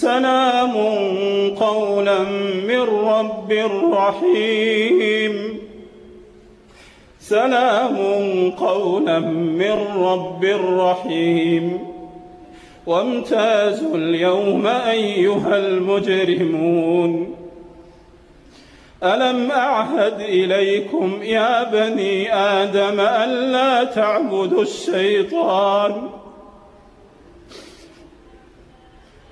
سلام قولا من رب رحيم. سلام قولا من رب رحيم. وامتازوا اليوم أيها المجرمون. ألم أعهد إليكم يا بني آدم ألا تعبدوا الشيطان؟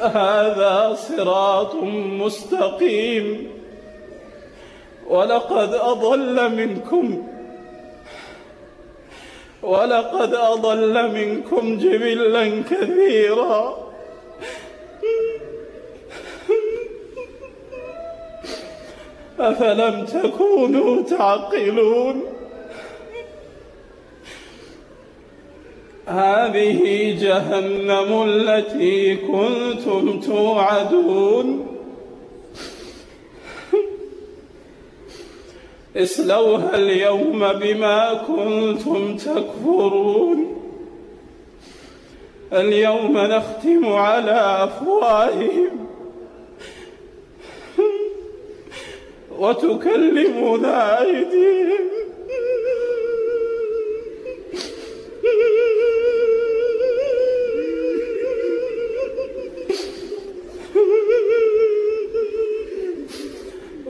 هذا صراط مستقيم. ولقد أضل منكم ولقد أضل منكم جبلا كثيرا. أفلم تكونوا تعقلون؟ هذه جهنم التي كنتم توعدون. اصلوها اليوم بما كنتم تكفرون. اليوم نختم على أفواههم. وتكلمنا أيديهم.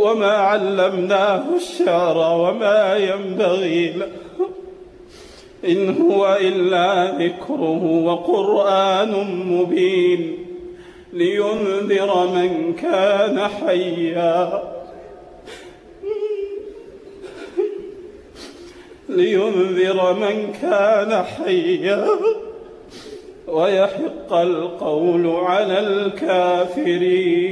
وما علمناه الشعر وما ينبغي له. إن هو إلا ذكره وقرآن مبين لينذر من كان حيا. لينذر من كان حيا. ويحق القول على الكافرين.